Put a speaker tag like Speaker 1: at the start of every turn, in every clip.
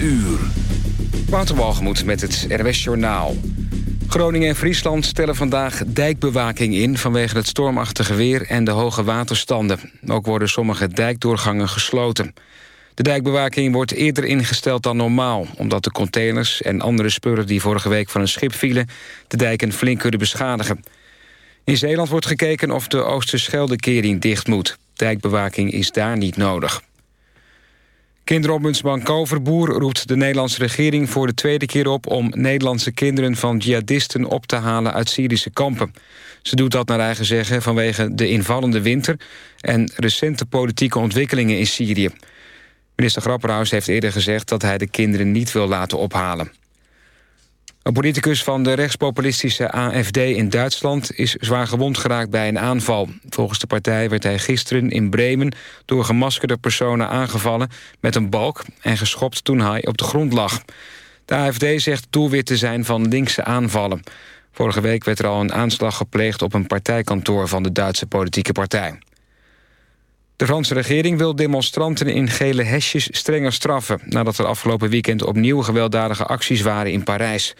Speaker 1: uur. Waterwalgemoed met het RWS Journaal. Groningen en Friesland stellen vandaag dijkbewaking in... vanwege het stormachtige weer en de hoge waterstanden. Ook worden sommige dijkdoorgangen gesloten. De dijkbewaking wordt eerder ingesteld dan normaal... omdat de containers en andere spullen die vorige week van een schip vielen... de dijken flink kunnen beschadigen. In Zeeland wordt gekeken of de Oosterscheldekering dicht moet. Dijkbewaking is daar niet nodig. Kinderombudsman Koverboer roept de Nederlandse regering voor de tweede keer op... om Nederlandse kinderen van jihadisten op te halen uit Syrische kampen. Ze doet dat naar eigen zeggen vanwege de invallende winter... en recente politieke ontwikkelingen in Syrië. Minister Grapperhaus heeft eerder gezegd dat hij de kinderen niet wil laten ophalen. Een politicus van de rechtspopulistische AFD in Duitsland... is zwaar gewond geraakt bij een aanval. Volgens de partij werd hij gisteren in Bremen... door gemaskerde personen aangevallen met een balk... en geschopt toen hij op de grond lag. De AFD zegt doelwit te zijn van linkse aanvallen. Vorige week werd er al een aanslag gepleegd... op een partijkantoor van de Duitse politieke partij. De Franse regering wil demonstranten in gele hesjes strenger straffen... nadat er afgelopen weekend opnieuw gewelddadige acties waren in Parijs.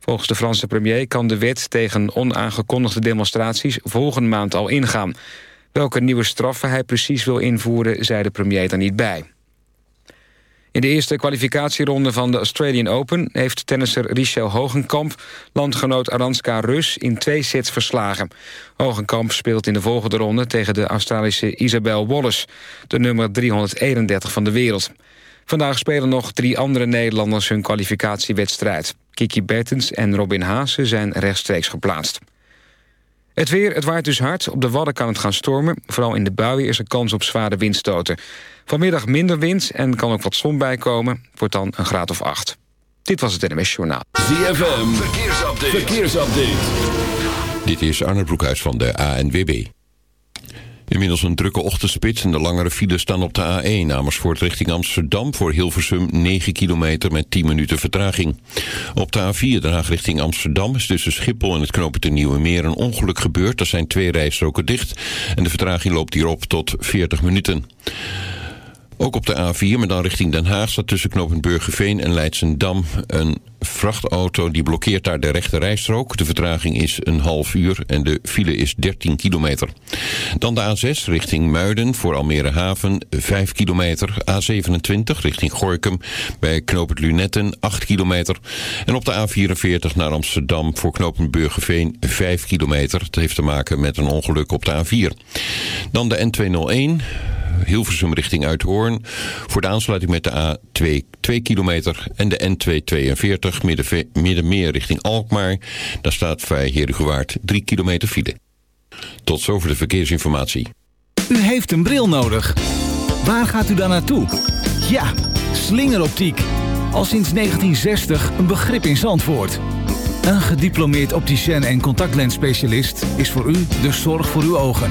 Speaker 1: Volgens de Franse premier kan de wet tegen onaangekondigde demonstraties... volgende maand al ingaan. Welke nieuwe straffen hij precies wil invoeren, zei de premier er niet bij. In de eerste kwalificatieronde van de Australian Open... heeft tennisser Richel Hogenkamp landgenoot Aranska Rus in twee sets verslagen. Hogenkamp speelt in de volgende ronde tegen de Australische Isabel Wallace... de nummer 331 van de wereld. Vandaag spelen nog drie andere Nederlanders hun kwalificatiewedstrijd. Kiki Bertens en Robin Haase zijn rechtstreeks geplaatst. Het weer, het waait dus hard. Op de Wadden kan het gaan stormen. Vooral in de buien is er kans op zware windstoten. Vanmiddag minder wind en kan ook wat zon bijkomen. Wordt dan een graad of acht. Dit was het NMS Journaal.
Speaker 2: ZFM, verkeersupdate. verkeersupdate.
Speaker 3: Dit is Arne Broekhuis van de ANWB. Inmiddels een drukke ochtendspits en de langere files staan op de A1 Amersfoort richting Amsterdam voor Hilversum 9 kilometer met 10 minuten vertraging. Op de A4 Den richting Amsterdam is tussen Schiphol en het knopen te Nieuwe Meer een ongeluk gebeurd. Er zijn twee rijstroken dicht en de vertraging loopt hierop tot 40 minuten. Ook op de A4, maar dan richting Den Haag... staat tussen knooppunt Burgerveen en Leidsendam een vrachtauto... die blokkeert daar de rechte rijstrook. De vertraging is een half uur en de file is 13 kilometer. Dan de A6 richting Muiden voor Almere Haven, 5 kilometer. A27 richting Gorkum bij knooppunt Lunetten, 8 kilometer. En op de A44 naar Amsterdam voor knooppunt Burgerveen, 5 kilometer. Het heeft te maken met een ongeluk op de A4. Dan de N201... Hilversum richting Uithoorn. Voor de aansluiting met de A2 2 kilometer en de N242 Middenmeer richting Alkmaar. Daar staat bij Herugewaard 3 kilometer file. Tot zover de verkeersinformatie.
Speaker 4: U heeft een bril nodig. Waar gaat u dan naartoe? Ja, slingeroptiek. Al sinds 1960 een begrip in Zandvoort. Een gediplomeerd opticien en contactlensspecialist is voor u de zorg voor uw ogen.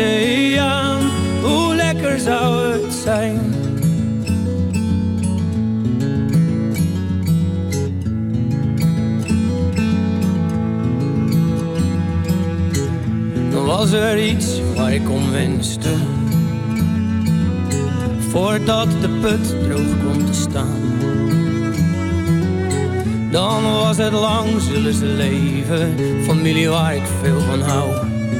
Speaker 5: oceaan, hoe lekker zou het zijn. was er iets waar ik om wenste. Voordat de put droog komt te staan. Dan was het lang zullen ze leven. Familie waar ik veel van hou.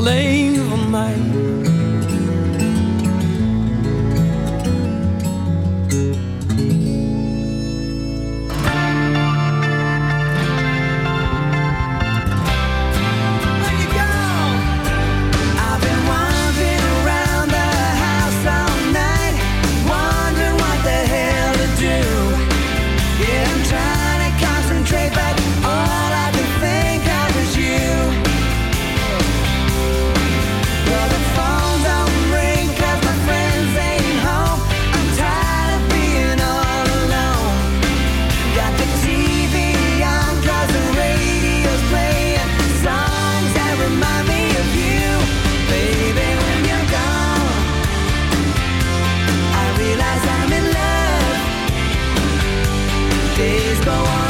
Speaker 5: Alleen van mij. go on.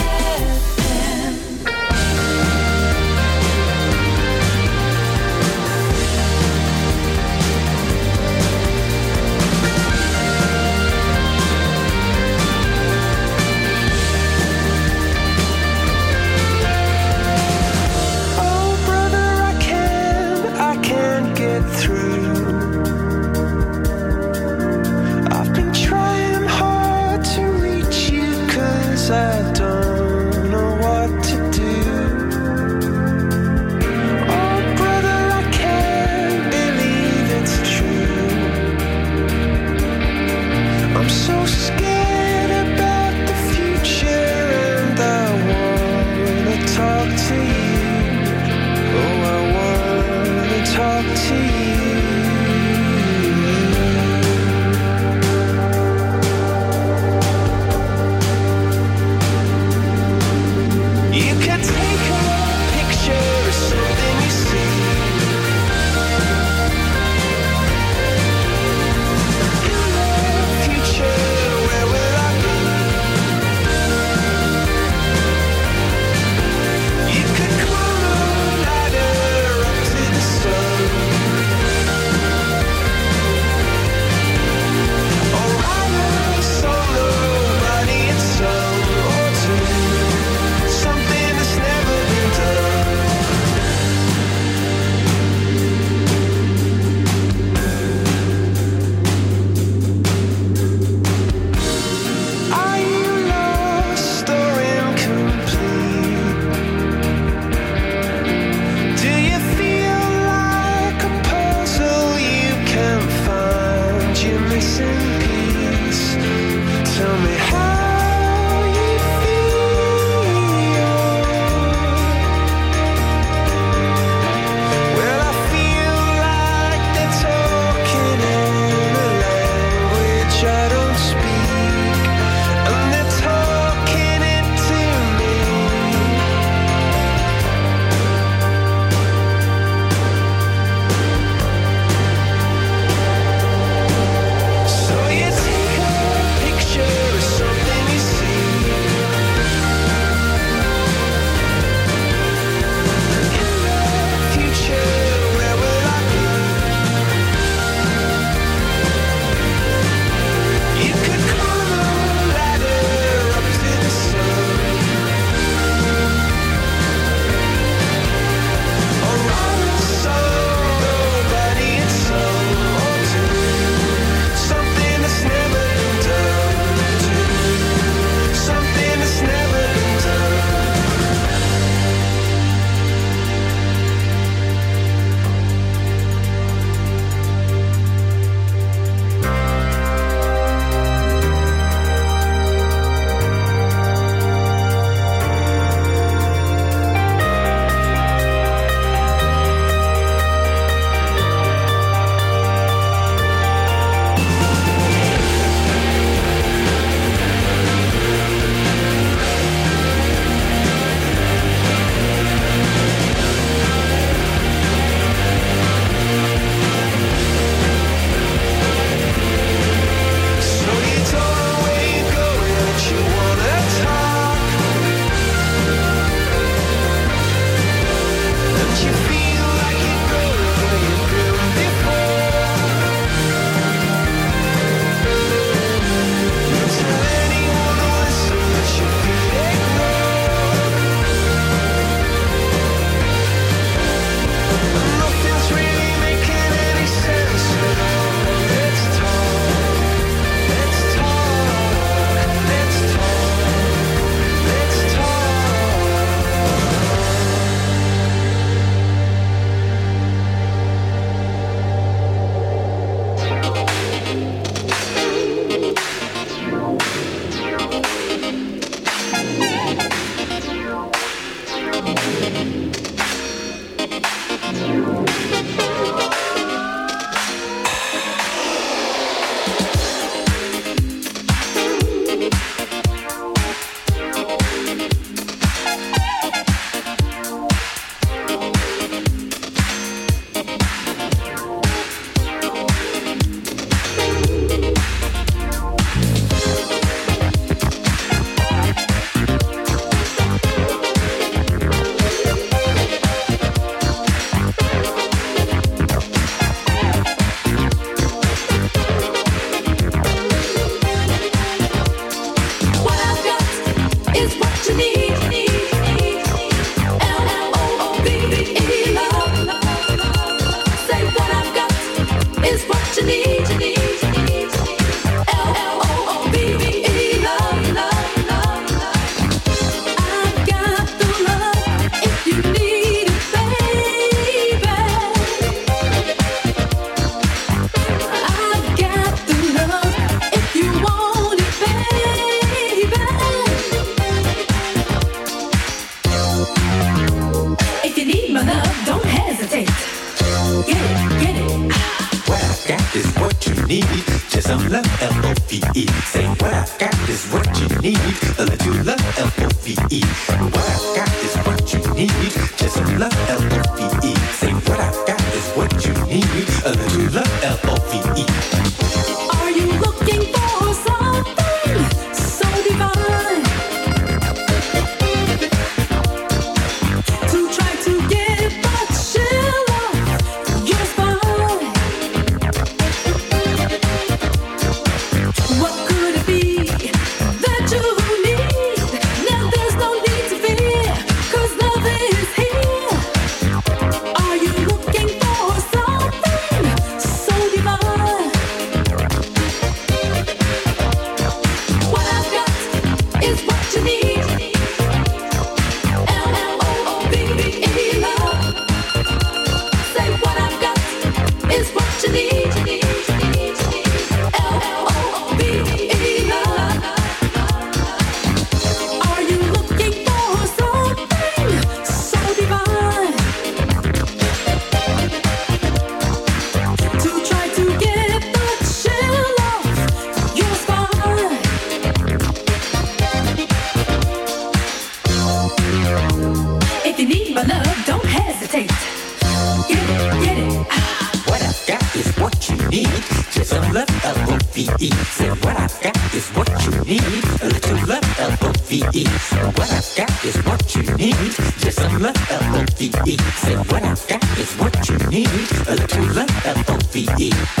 Speaker 6: You need. A little love,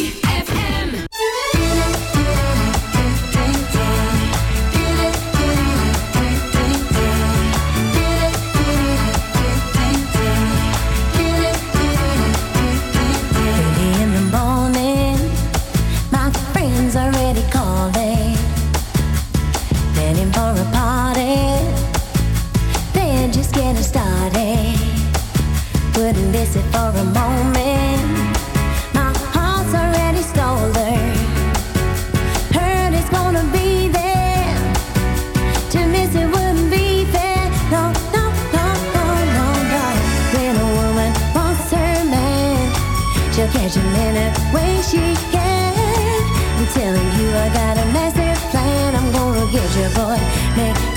Speaker 7: she can. I'm telling you, I got a master plan. I'm gonna get your boy, make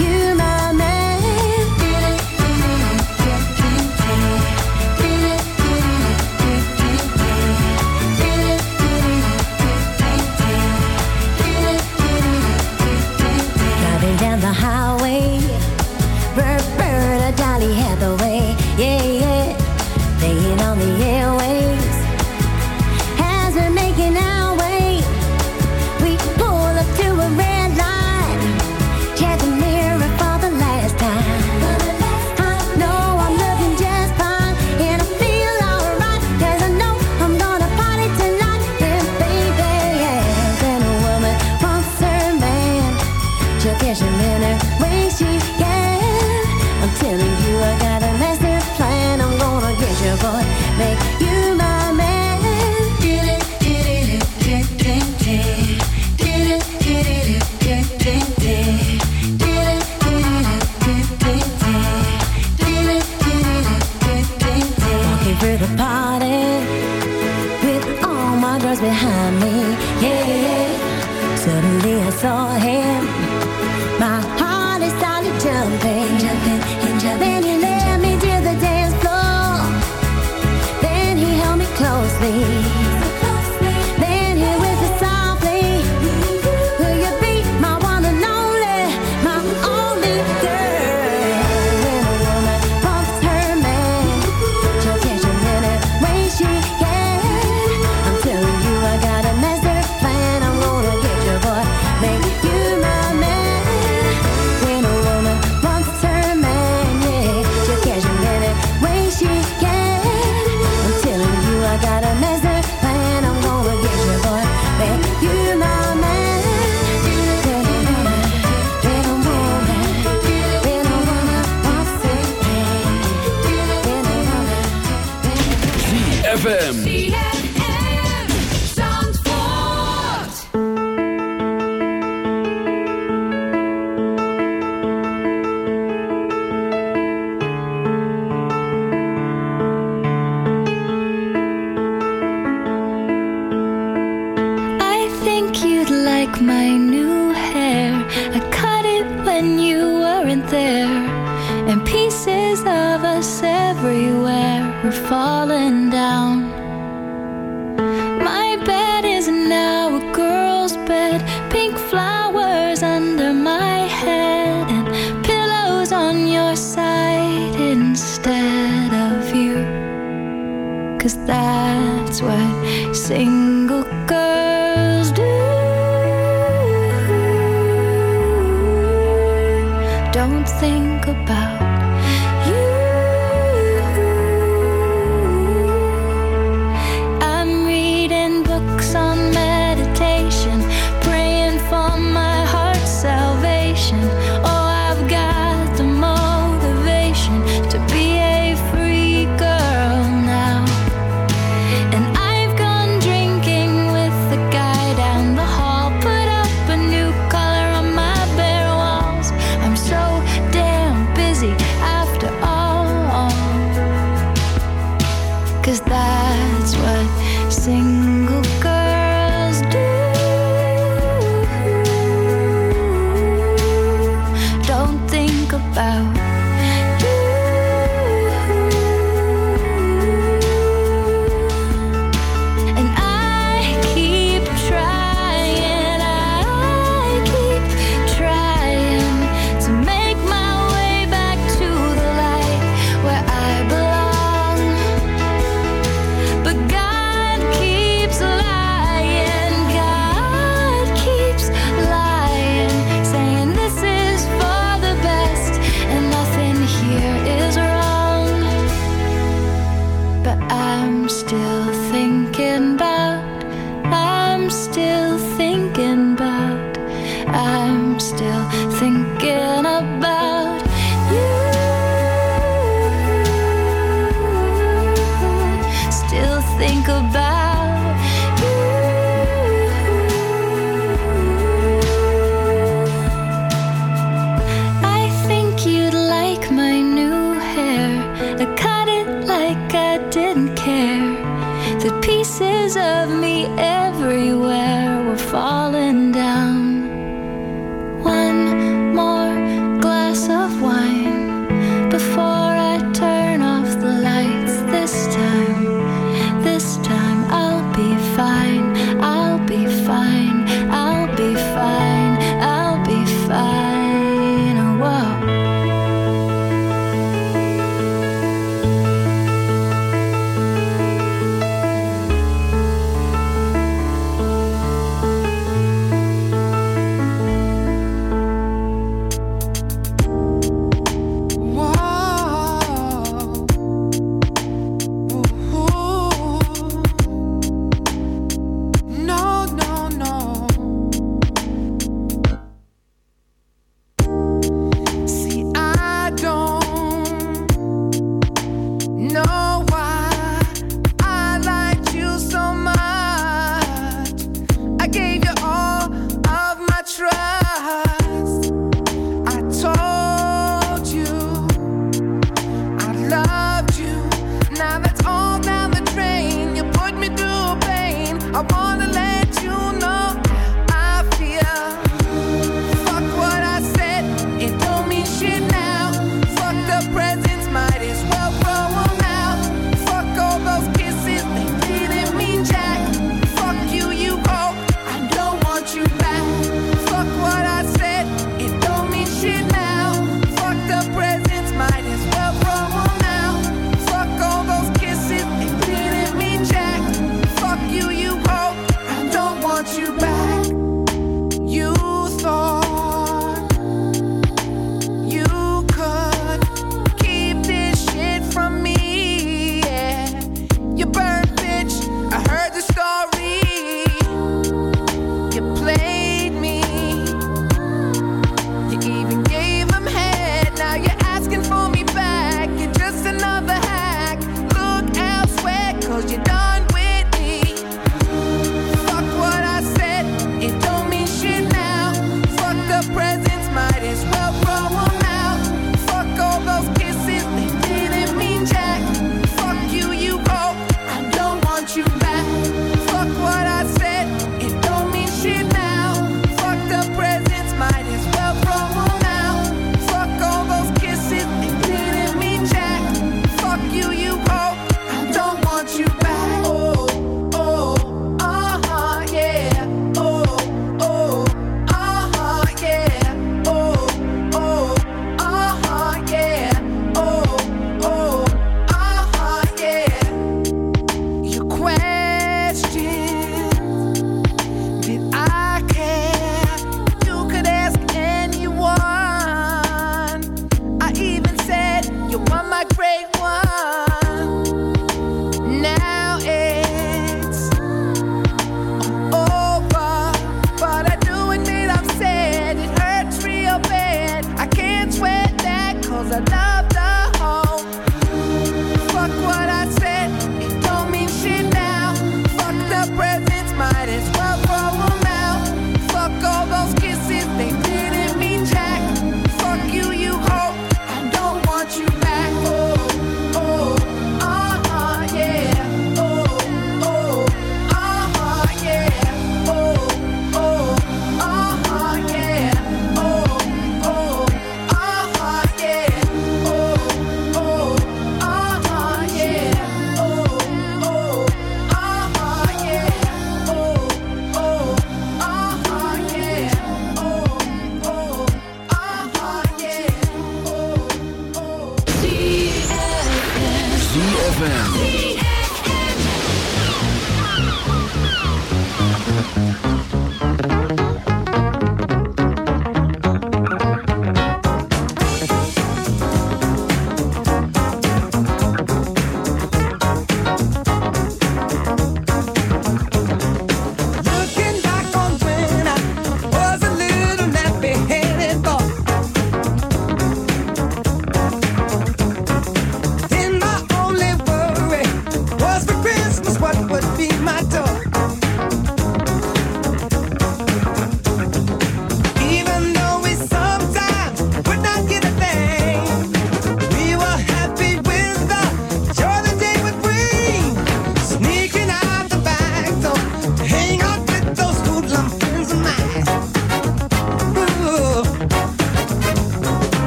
Speaker 2: ZFM.